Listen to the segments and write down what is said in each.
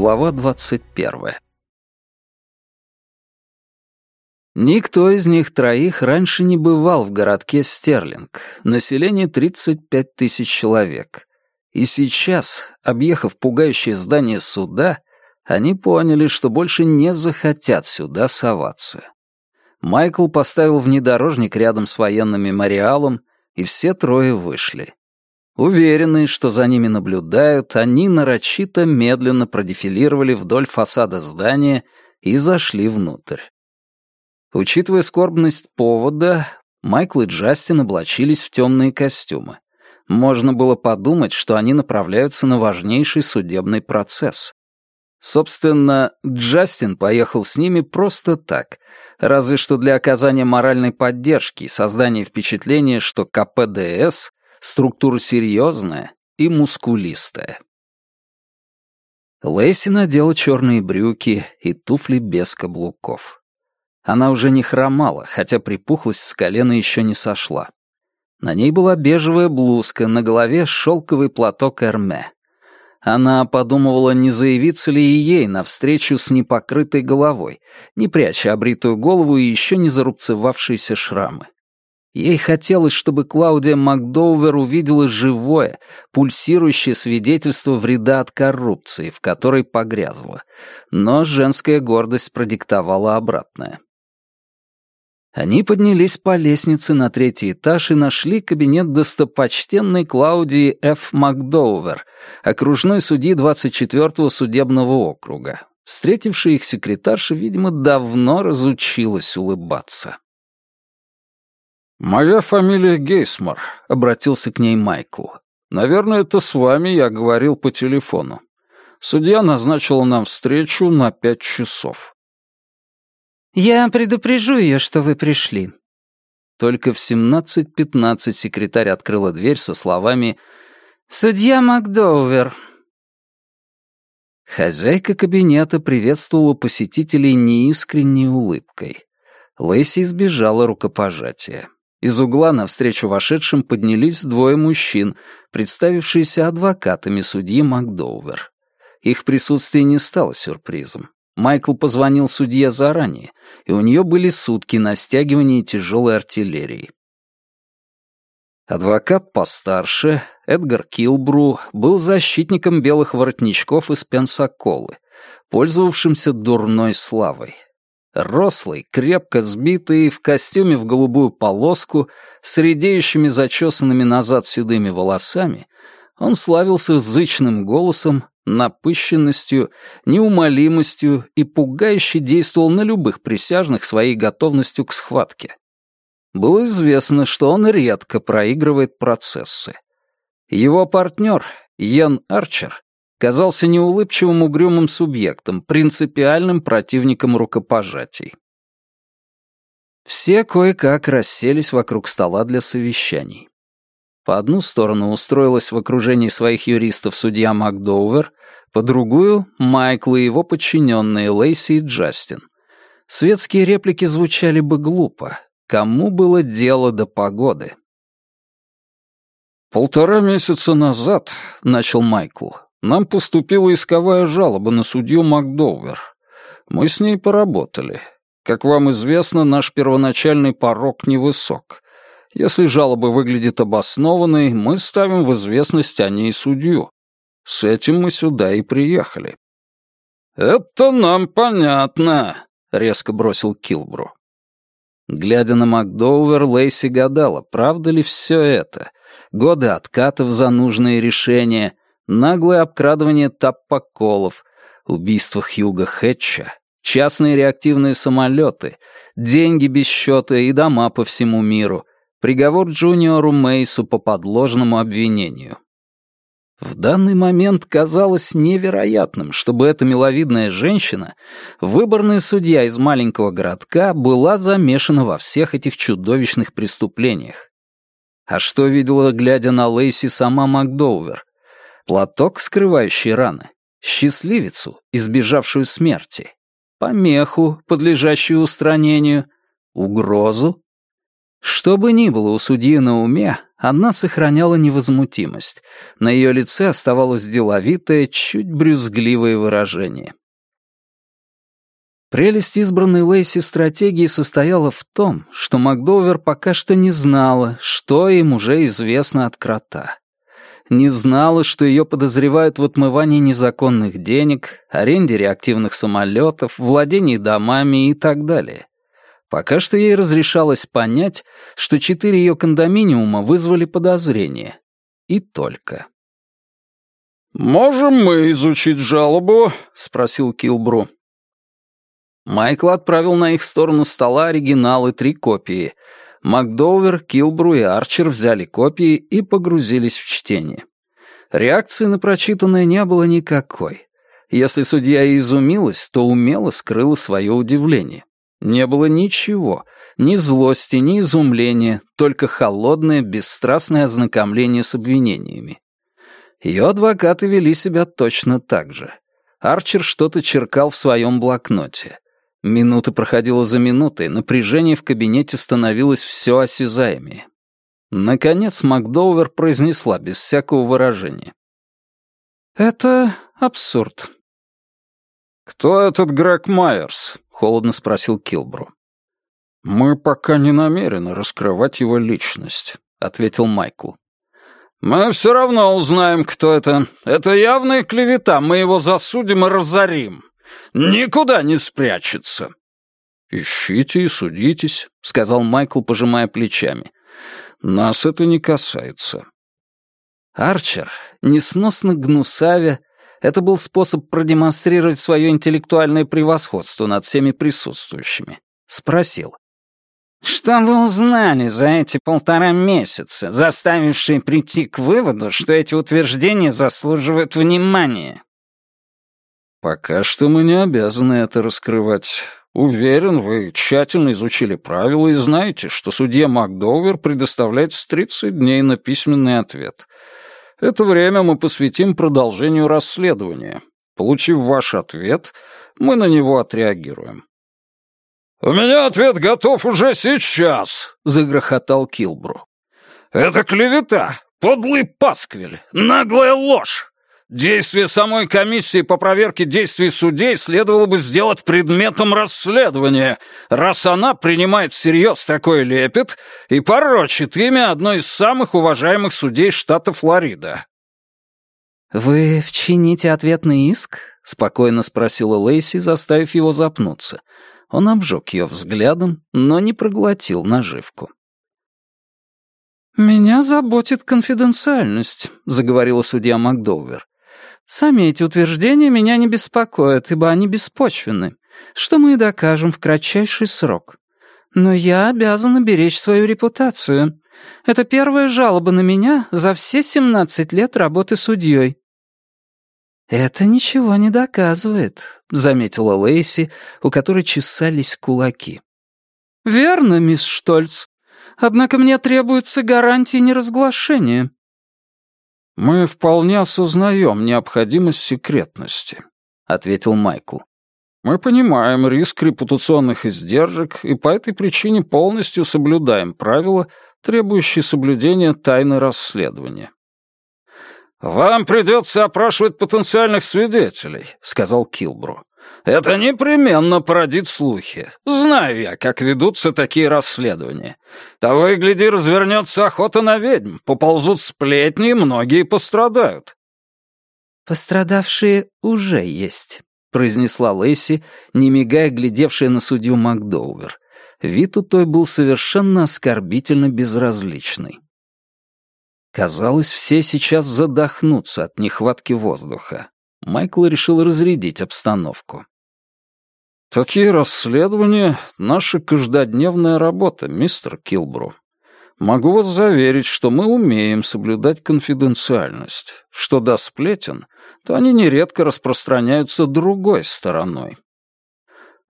Глава 21. Никто из них троих раньше не бывал в городке Стерлинг, население 35 тысяч человек. И сейчас, объехав пугающее здание суда, они поняли, что больше не захотят сюда соваться. Майкл поставил внедорожник рядом с военным мемориалом, и все трое вышли. Уверенные, что за ними наблюдают, они нарочито медленно продефилировали вдоль фасада здания и зашли внутрь. Учитывая скорбность повода, Майкл и Джастин облачились в темные костюмы. Можно было подумать, что они направляются на важнейший судебный процесс. Собственно, Джастин поехал с ними просто так, разве что для оказания моральной поддержки и создания впечатления, что КПДС структура серьезная и мускулистая. Лэйси надела черные брюки и туфли без каблуков. Она уже не хромала, хотя припухлость с колена еще не сошла. На ней была бежевая блузка, на голове шелковый платок Эрме. Она подумывала, не заявиться ли и ей навстречу с непокрытой головой, не пряча обритую голову и еще не зарубцевавшиеся шрамы. Ей хотелось, чтобы Клаудия Макдоувер увидела живое, пульсирующее свидетельство вреда от коррупции, в которой погрязла. Но женская гордость продиктовала обратное. Они поднялись по лестнице на третий этаж и нашли кабинет достопочтенной Клаудии Ф. Макдоувер, окружной судьи 24-го судебного округа. Встретившая их секретарша, видимо, давно разучилась улыбаться. «Моя фамилия Гейсмор», — обратился к ней Майкл. «Наверное, это с вами я говорил по телефону. Судья назначила нам встречу на пять часов». «Я предупрежу ее, что вы пришли». Только в 17.15 секретарь открыла дверь со словами «Судья Макдоувер». Хозяйка кабинета приветствовала посетителей неискренней улыбкой. Лэйси избежала рукопожатия. Из угла навстречу вошедшим поднялись двое мужчин, представившиеся адвокатами судьи Макдоувер. Их присутствие не стало сюрпризом. Майкл позвонил судье заранее, и у нее были сутки на стягивание тяжелой артиллерии. Адвокат постарше, Эдгар Килбру, был защитником белых воротничков из Пенсаколы, пользовавшимся дурной славой. Рослый, крепко сбитый, в костюме в голубую полоску, с редеющими зачесанными назад седыми волосами, он славился зычным голосом, напыщенностью, неумолимостью и пугающе действовал на любых присяжных своей готовностью к схватке. Было известно, что он редко проигрывает процессы. Его партнер, Йен Арчер, казался неулыбчивым угрюмым субъектом, принципиальным противником рукопожатий. Все кое-как расселись вокруг стола для совещаний. По одну сторону устроилась в окружении своих юристов судья Макдоувер, по другую — Майкл и его подчиненные Лейси и Джастин. Светские реплики звучали бы глупо. Кому было дело до погоды? «Полтора месяца назад», — начал Майкл, нам поступила исковая жалоба на судью Макдоувер. Мы с ней поработали. Как вам известно, наш первоначальный порог невысок. Если жалоба выглядит обоснованной, мы ставим в известность о ней судью. С этим мы сюда и приехали». «Это нам понятно», — резко бросил Килбру. Глядя на Макдоувер, Лейси гадала, правда ли все это. Годы откатов за нужные решения, наглое обкрадывание таппоколов, убийство Хьюга Хэтча, частные реактивные самолеты, деньги без счета и дома по всему миру, приговор Джуниору Мейсу по подложному обвинению. В данный момент казалось невероятным, чтобы эта миловидная женщина, выборная судья из маленького городка, была замешана во всех этих чудовищных преступлениях. А что видела, глядя на Лейси, сама Макдоувер? Платок, скрывающий раны, счастливицу, избежавшую смерти, помеху, подлежащую устранению, угрозу. Что бы ни было у судьи на уме, она сохраняла невозмутимость. На ее лице оставалось деловитое, чуть брюзгливое выражение. Прелесть избранной Лейси стратегии состояла в том, что Макдовер пока что не знала, что им уже известно от крота. Не знала, что ее подозревают в отмывании незаконных денег, аренде реактивных самолетов, владении домами и так далее. Пока что ей разрешалось понять, что четыре ее кондоминиума вызвали подозрение. И только. «Можем мы изучить жалобу?» — спросил Килбру. Майкл отправил на их сторону стола оригиналы три копии. Макдовер, Килбру и Арчер взяли копии и погрузились в чтение. Реакции на прочитанное не было никакой. Если судья и изумилась, то умело скрыла свое удивление. Не было ничего, ни злости, ни изумления, только холодное, бесстрастное ознакомление с обвинениями. Ее адвокаты вели себя точно так же. Арчер что-то черкал в своем блокноте. Минута проходила за минутой, напряжение в кабинете становилось все осязаемее. Наконец Макдоувер произнесла без всякого выражения. «Это абсурд». «Кто этот Грег Майерс?» — холодно спросил Килбру. «Мы пока не намерены раскрывать его личность», — ответил Майкл. «Мы все равно узнаем, кто это. Это явная клевета, мы его засудим и разорим. Никуда не спрячется». «Ищите и судитесь», — сказал Майкл, пожимая плечами. «Нас это не касается». Арчер, несносно гнусавя, это был способ продемонстрировать свое интеллектуальное превосходство над всеми присутствующими. Спросил. «Что вы узнали за эти полтора месяца, заставившие прийти к выводу, что эти утверждения заслуживают внимания?» «Пока что мы не обязаны это раскрывать. Уверен, вы тщательно изучили правила и знаете, что судья Макдовер предоставляет 30 дней на письменный ответ. Это время мы посвятим продолжению расследования. Получив ваш ответ, мы на него отреагируем». «У меня ответ готов уже сейчас», — загрохотал Килбру. «Это клевета, подлый пасквиль, наглая ложь. Действие самой комиссии по проверке действий судей следовало бы сделать предметом расследования, раз она принимает всерьез такой лепет и порочит имя одной из самых уважаемых судей штата Флорида. «Вы вчините ответный иск?» — спокойно спросила Лейси, заставив его запнуться. Он обжег ее взглядом, но не проглотил наживку. «Меня заботит конфиденциальность», — заговорила судья Макдовер. Сами эти утверждения меня не беспокоят, ибо они беспочвенны, что мы и докажем в кратчайший срок. Но я обязана беречь свою репутацию. Это первая жалоба на меня за все 17 лет работы судьей. «Это ничего не доказывает», — заметила Лейси, у которой чесались кулаки. «Верно, мисс Штольц. Однако мне требуется гарантии неразглашения. «Мы вполне осознаем необходимость секретности», — ответил Майкл. «Мы понимаем риск репутационных издержек и по этой причине полностью соблюдаем правила, требующие соблюдения тайны расследования». «Вам придется опрашивать потенциальных свидетелей», — сказал Килбру. Это непременно породит слухи. Знаю я, как ведутся такие расследования. Того и гляди, развернется охота на ведьм, поползут сплетни, и многие пострадают». «Пострадавшие уже есть», — произнесла Лэйси, не мигая, глядевшая на судью Макдоувер. Вид у той был совершенно оскорбительно безразличный. Казалось, все сейчас задохнутся от нехватки воздуха. Майкл решил разрядить обстановку. «Такие расследования — наша каждодневная работа, мистер Килбру. Могу вас заверить, что мы умеем соблюдать конфиденциальность. Что до сплетен, то они нередко распространяются другой стороной».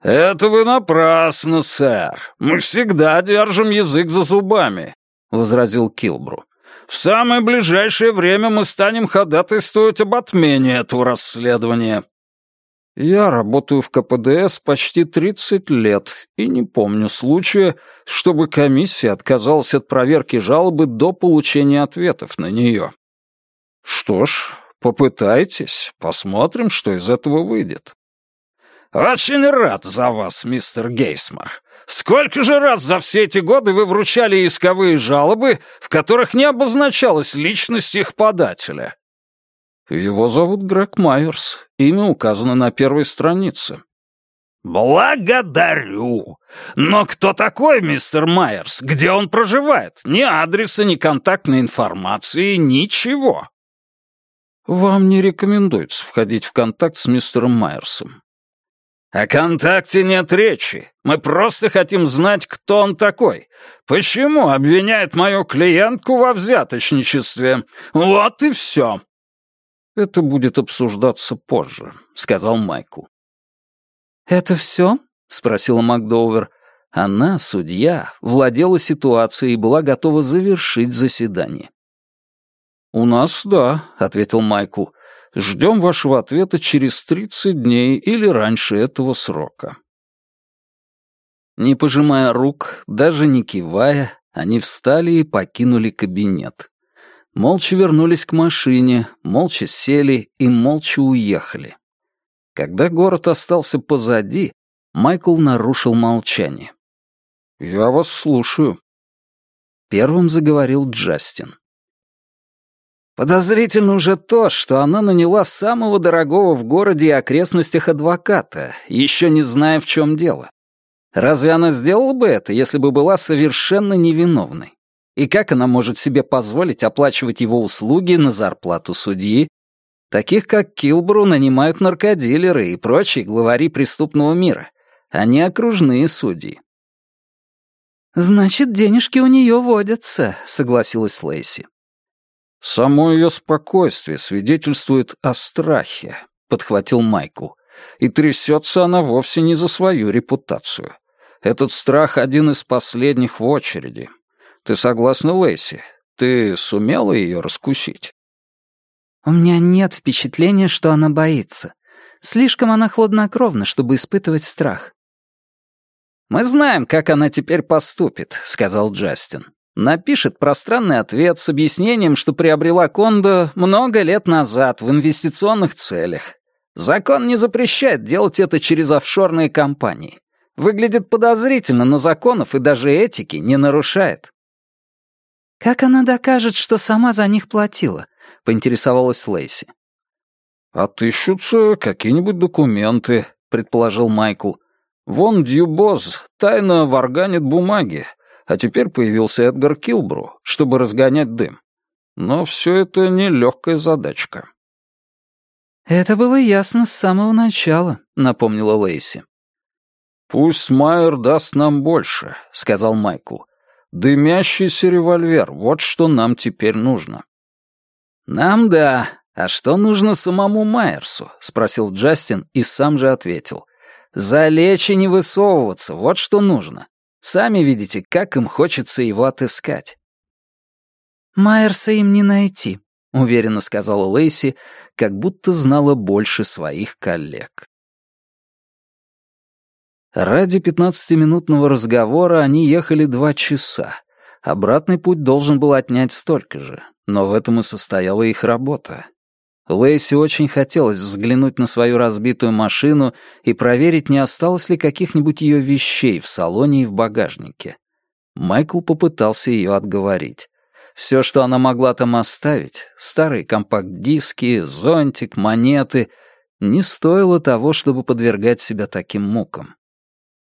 «Это вы напрасно, сэр. Мы всегда держим язык за зубами», — возразил Килбру. В самое ближайшее время мы станем ходатайствовать об отмене этого расследования». Я работаю в КПДС почти 30 лет и не помню случая, чтобы комиссия отказалась от проверки жалобы до получения ответов на нее. Что ж, попытайтесь, посмотрим, что из этого выйдет. «Очень рад за вас, мистер Гейсмар. Сколько же раз за все эти годы вы вручали исковые жалобы, в которых не обозначалась личность их подателя?» «Его зовут Грег Майерс. Имя указано на первой странице». «Благодарю. Но кто такой мистер Майерс? Где он проживает? Ни адреса, ни контактной информации, ничего». «Вам не рекомендуется входить в контакт с мистером Майерсом. О контакте нет речи. Мы просто хотим знать, кто он такой. Почему обвиняет мою клиентку во взяточничестве? Вот и все. Это будет обсуждаться позже, сказал Майкл. Это все? спросила Макдоувер. Она, судья, владела ситуацией и была готова завершить заседание. «У нас да», — ответил Майкл. Ждем вашего ответа через 30 дней или раньше этого срока». Не пожимая рук, даже не кивая, они встали и покинули кабинет. Молча вернулись к машине, молча сели и молча уехали. Когда город остался позади, Майкл нарушил молчание. «Я вас слушаю». Первым заговорил Джастин. Подозрительно уже то, что она наняла самого дорогого в городе и окрестностях адвоката, еще не зная, в чем дело. Разве она сделала бы это, если бы была совершенно невиновной? И как она может себе позволить оплачивать его услуги на зарплату судьи? Таких, как Килбру, нанимают наркодилеры и прочие главари преступного мира, не окружные судьи. «Значит, денежки у нее водятся», — согласилась Лейси. «Само ее спокойствие свидетельствует о страхе», — подхватил Майкл. «И трясется она вовсе не за свою репутацию. Этот страх один из последних в очереди. Ты согласна, Лейси? Ты сумела ее раскусить?» «У меня нет впечатления, что она боится. Слишком она хладнокровна, чтобы испытывать страх». «Мы знаем, как она теперь поступит», — сказал Джастин напишет пространный ответ с объяснением, что приобрела кондо много лет назад в инвестиционных целях. Закон не запрещает делать это через офшорные компании. Выглядит подозрительно, но законов и даже этики не нарушает. «Как она докажет, что сама за них платила?» — поинтересовалась Лейси. «Отыщутся какие-нибудь документы», — предположил Майкл. «Вон Дьюбоз тайно варганит бумаги, а теперь появился Эдгар Килбру, чтобы разгонять дым. Но все это нелегкая задачка. «Это было ясно с самого начала», — напомнила Лейси. «Пусть Майер даст нам больше», — сказал Майкл. «Дымящийся револьвер — вот что нам теперь нужно». «Нам да. А что нужно самому Майерсу?» — спросил Джастин и сам же ответил. «Залечь и не высовываться, вот что нужно. Сами видите, как им хочется его отыскать». «Майерса им не найти», — уверенно сказала Лейси, как будто знала больше своих коллег. Ради пятнадцатиминутного разговора они ехали два часа. Обратный путь должен был отнять столько же, но в этом и состояла их работа. Лейси очень хотелось взглянуть на свою разбитую машину и проверить, не осталось ли каких-нибудь ее вещей в салоне и в багажнике. Майкл попытался ее отговорить. Все, что она могла там оставить, старые компакт-диски, зонтик, монеты, не стоило того, чтобы подвергать себя таким мукам.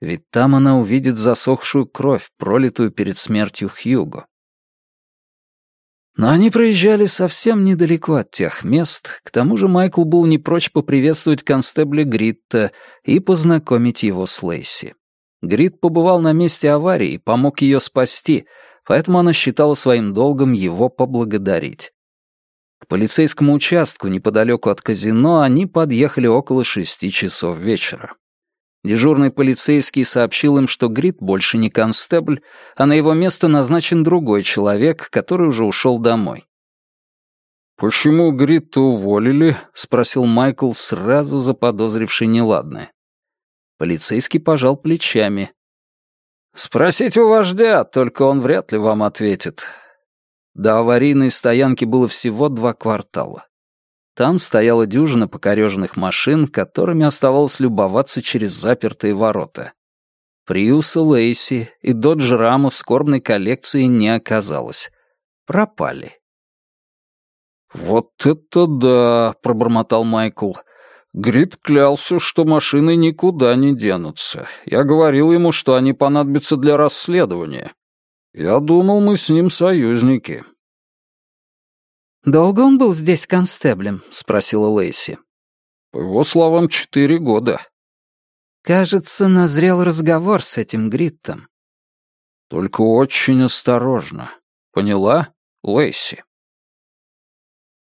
Ведь там она увидит засохшую кровь, пролитую перед смертью Хьюго. Но они проезжали совсем недалеко от тех мест, к тому же Майкл был не прочь поприветствовать констебля Гритта и познакомить его с Лейси. Грит побывал на месте аварии и помог ее спасти, поэтому она считала своим долгом его поблагодарить. К полицейскому участку неподалеку от казино они подъехали около шести часов вечера. Дежурный полицейский сообщил им, что Грит больше не констебль, а на его место назначен другой человек, который уже ушел домой. «Почему Гритта уволили?» — спросил Майкл, сразу заподозривший неладное. Полицейский пожал плечами. «Спросите у вождя, только он вряд ли вам ответит. До аварийной стоянки было всего два квартала. Там стояла дюжина покореженных машин, которыми оставалось любоваться через запертые ворота. Приуса Лейси и Додж Рама в скорбной коллекции не оказалось. Пропали. «Вот это да!» — пробормотал Майкл. Грит клялся, что машины никуда не денутся. Я говорил ему, что они понадобятся для расследования. Я думал, мы с ним союзники. «Долго он был здесь констеблем?» — спросила Лейси. По его словам, четыре года. Кажется, назрел разговор с этим Гриттом. Только очень осторожно. Поняла, Лейси?